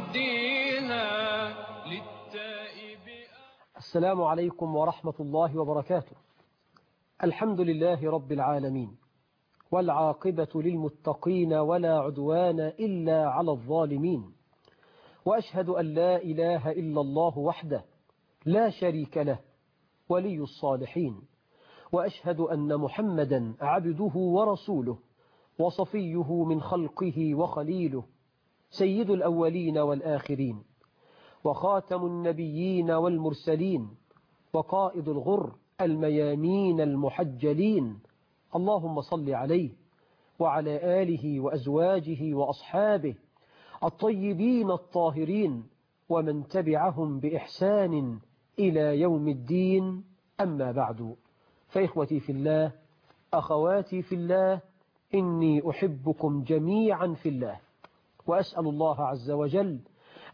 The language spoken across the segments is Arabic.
نهديها للتائب السلام عليكم ورحمة الله وبركاته. الحمد لله رب العالمين والعاقبة للمتقين ولا عدوان إلا على الظالمين وأشهد أن لا إله إلا الله وحده لا شريك له ولي الصالحين وأشهد أن محمدا عبده ورسوله وصفيه من خلقه وخليله سيد الأولين والآخرين وخاتم النبيين والمرسلين وقائد الغر الميامين المحجلين. اللهم صل عليه وعلى آله وأزواجه وأصحابه الطيبين الطاهرين ومن تبعهم بإحسان إلى يوم الدين. أما بعد فإخوتي في الله أخواتي في الله إني أحبكم جميعا في الله. وأسأل الله عز وجل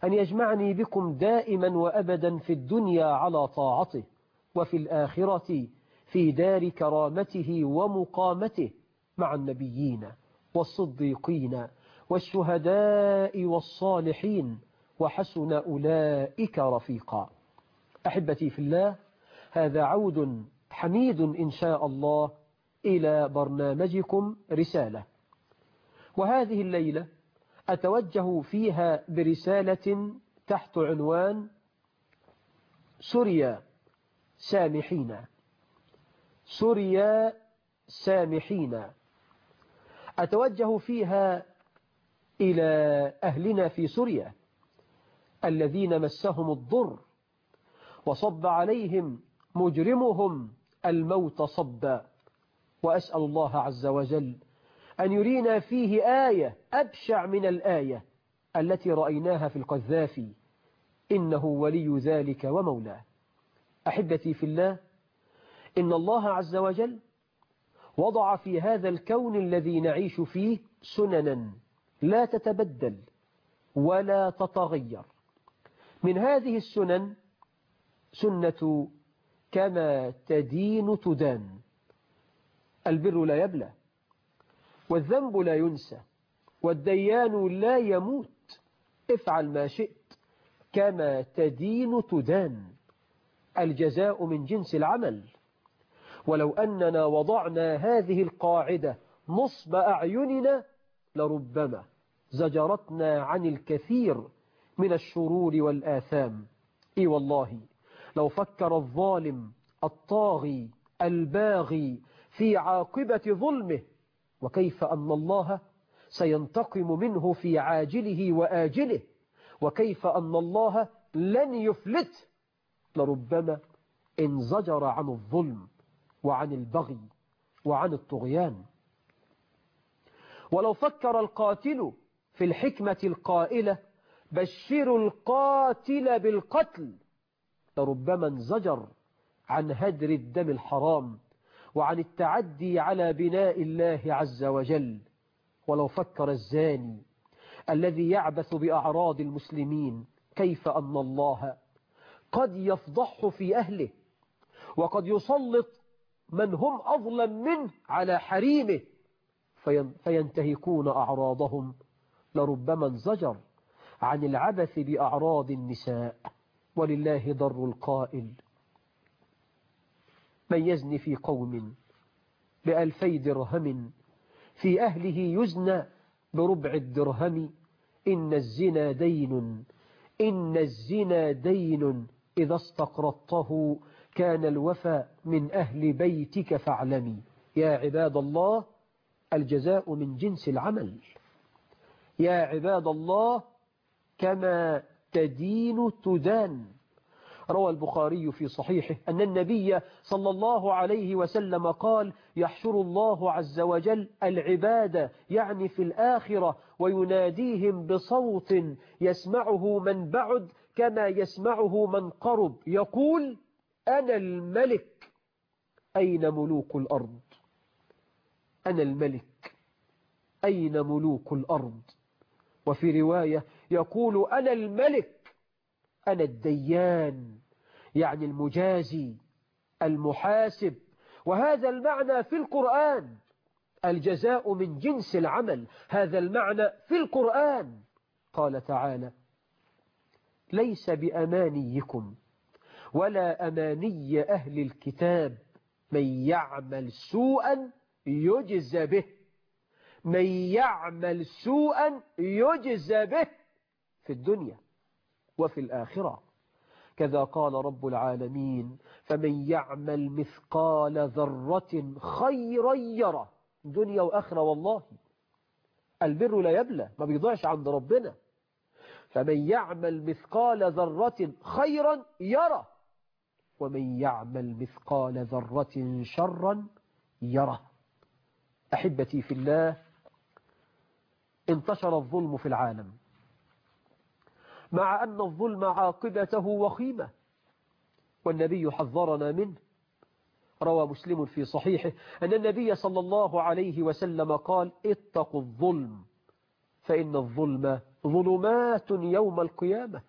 أن يجمعني بكم دائما وأبدا في الدنيا على طاعته وفي الآخرة في دار كرامته ومقامته مع النبيين والصديقين والشهداء والصالحين وحسن أولئك رفيقا. أحبتي في الله هذا عود حميد إن شاء الله إلى برنامجكم رسالة. وهذه الليلة أتوجه فيها برسالة تحت عنوان سوريا سامحين سوريا سامحين أتوجه فيها إلى أهلنا في سوريا الذين مسهم الضر وصب عليهم مجرمهم الموت صبا. وأسأل الله عز وجل أن يرينا فيه آية أبشع من الآية التي رأيناها في القذافي. إنه ولي ذلك ومولاه. أحبتي في الله إن الله عز وجل وضع في هذا الكون الذي نعيش فيه سننا. لا تتبدل ولا تتغير. من هذه السنن سنة كما تدين تدان. البر لا يبلى. والذنب لا ينسى والديان لا يموت. افعل ما شئت كما تدين تدان. الجزاء من جنس العمل. ولو أننا وضعنا هذه القاعدة نصب أعيننا لربما زجرتنا عن الكثير من الشرور والآثام. إي والله لو فكر الظالم الطاغي الباغي في عاقبة ظلمه وكيف أن الله سينتقم منه في عاجله وآجله؟ وكيف أن الله لن يفلت؟ لربما انزجر عن الظلم وعن البغي وعن الطغيان. ولو فكر القاتل في الحكمة القائلة بشروا القاتل بالقتل لربما انزجر عن هدر الدم الحرام وعن التعدي على بناء الله عز وجل. ولو فكر الزاني الذي يعبث بأعراض المسلمين كيف أن الله قد يفضحه في أهله وقد يسلط من هم أظلم منه على حريمه فينتهكون أعراضهم. لربما انزجر عن العبث بأعراض النساء. ولله ضر القائل. من يزن في قوم بألفي درهم في أهله يزنى بربع الدرهم. إن الزنا دين إن الزنا دين. إذا استقرضته كان الوفى من أهل بيتك فاعلمي يا عباد الله الجزاء من جنس العمل. يا عباد الله كما تدين تدان. روى البخاري في صحيحه أن النبي صلى الله عليه وسلم قال يحشر الله عز وجل العباد يعني في الآخرة ويناديهم بصوت يسمعه من بعد كما يسمعه من قرب. يقول أنا الملك. أين ملوك الأرض؟ أنا الملك. أين ملوك الأرض؟ وفي رواية يقول أنا الملك. أنا الديان يعني المجازي المحاسب. وهذا المعنى في القرآن. الجزاء من جنس العمل. هذا المعنى في القرآن. قال تعالى ليس بأمانيكم ولا أماني أهل الكتاب. من يعمل سوءا يجز به. من يعمل سوءا يجز به في الدنيا. وفي الآخرة. كذا قال رب العالمين فمن يعمل مثقال ذرة خيرا يره. دنيا وآخرة والله. البر لا يبلى ما بيضيعش عند ربنا. فمن يعمل مثقال ذرة خيرا يره. ومن يعمل مثقال ذرة شرا يره. أحبتي في الله انتشر الظلم في العالم. مع أن الظلم عاقبته وخيمة. والنبي حذرنا منه. روى مسلم في صحيحه أن النبي صلى الله عليه وسلم قال اتقوا الظلم فإن الظلم ظلمات يوم القيامة.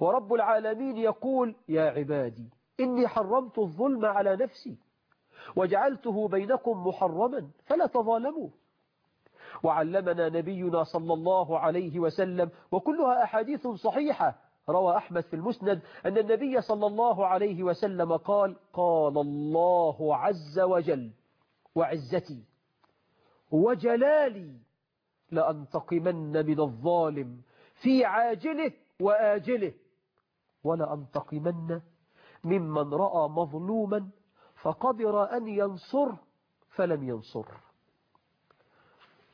ورب العالمين يقول يا عبادي إني حرمت الظلم على نفسي وجعلته بينكم محرما فلا تظالموا. وعلمنا نبينا صلى الله عليه وسلم وكلها أحاديث صحيحة. روى أحمد في المسند أن النبي صلى الله عليه وسلم قال قال الله عز وجل وعزتي وجلالي لأنتقمن من الظالم في عاجله وآجله ولأنتقمن ممن رأى مظلوما فقدر أن ينصر فلم ينصر.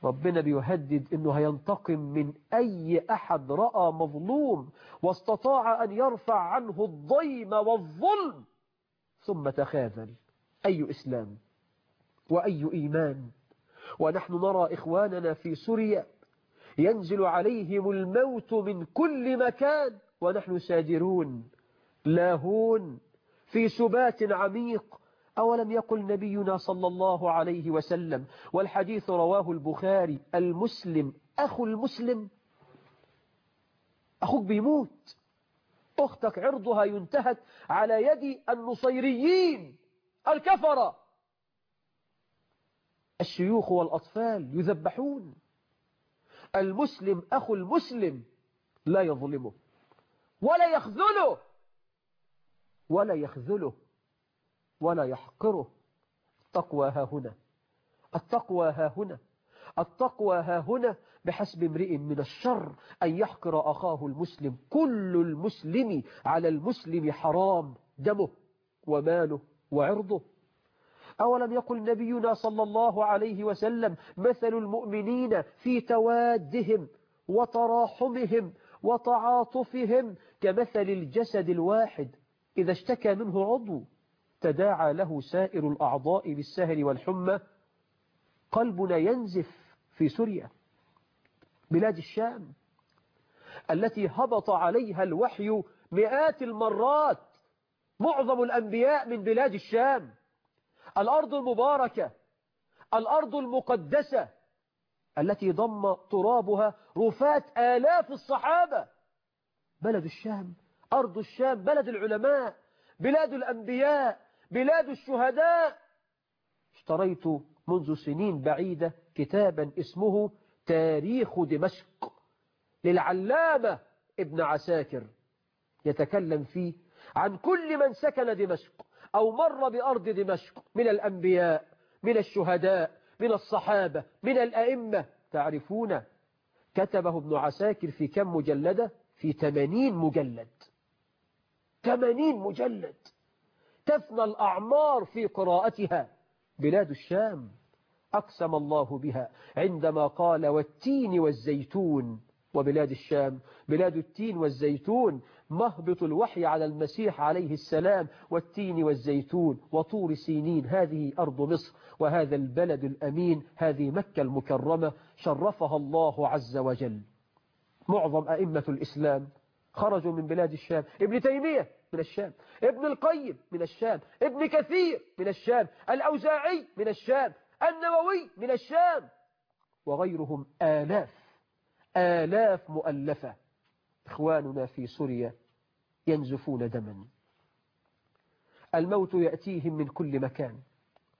ربنا بيهدد أنه هينتقم من أي أحد رأى مظلوم واستطاع أن يرفع عنه الضيم والظلم ثم تخاذل. أي إسلام؟ وأي إيمان؟ ونحن نرى إخواننا في سوريا ينزل عليهم الموت من كل مكان ونحن سادرون لاهون في سبات عميق أولم يقل نبينا صلى الله عليه وسلم والحديث رواه البخاري المسلم أخو المسلم أخوك بيموت أختك عرضها ينتهك على يد النصيريين الكفرة. الشيوخ والأطفال يذبحون. المسلم أخو المسلم لا يظلمه ولا يخذله ولا يخذله. ولا يحقره. التقوى ها هنا. التقوى ها هنا. التقوى ها هنا بحسب امرئ من الشر أن يحقر أخاه المسلم. كل المسلم على المسلم حرام دمه وماله وعرضه. أولم يقل نبينا صلى الله عليه وسلم مثل المؤمنين في توادهم وتراحمهم وتعاطفهم كمثل الجسد الواحد. إذا اشتكى منه عضو تداعى له سائر الأعضاء بالسهر والحمى قلبنا ينزف في سوريا بلاد الشام التي هبط عليها الوحي مئات المرات معظم الأنبياء من بلاد الشام الأرض المباركة الأرض المقدسة التي ضم ترابها رفات آلاف الصحابة بلد الشام أرض الشام بلد العلماء بلاد الأنبياء. بلاد الشهداء. اشتريت منذ سنين بعيدة كتابا اسمه تاريخ دمشق للعلامة ابن عساكر. يتكلم فيه عن كل من سكن دمشق أو مر بأرض دمشق من الأنبياء من الشهداء من الصحابة من الأئمة. تعرفون كتبه ابن عساكر في كم مجلدة؟ في 80 مجلد. 80 مجلد. تفنى الأعمار في قراءتها. بلاد الشام أقسم الله بها عندما قال والتين والزيتون. وبلاد الشام بلاد التين والزيتون مهبط الوحي على المسيح عليه السلام. والتين والزيتون وطور سينين هذه أرض مصر وهذا البلد الأمين هذه مكة المكرمة. شرفها الله عز وجل. معظم أئمة الإسلام خرجوا من بلاد الشام. ابن تيمية من الشام. ابن القيم من الشام. ابن كثير من الشام. الأوزاعي من الشام. النووي من الشام. وغيرهم آلاف آلاف مؤلفة إخواننا في سوريا ينزفون دما. الموت يأتيهم من كل مكان.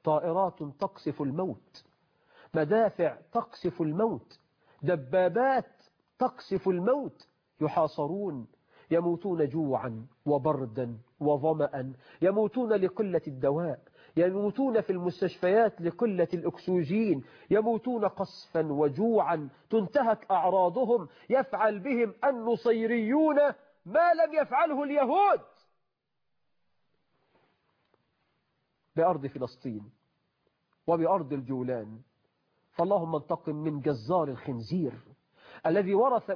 طائرات تقصف الموت. مدافع تقصف الموت. دبابات تقصف الموت. يحاصرون يموتون جوعا وبردا وظمأ يموتون لقلة الدواء يموتون في المستشفيات لقلة الأكسجين يموتون قصفا وجوعا تنتهك أعراضهم يفعل بهم النصيريون ما لم يفعله اليهود. بأرض فلسطين وبأرض الجولان فاللهم انتقم من جزار الخنزير الذي ورث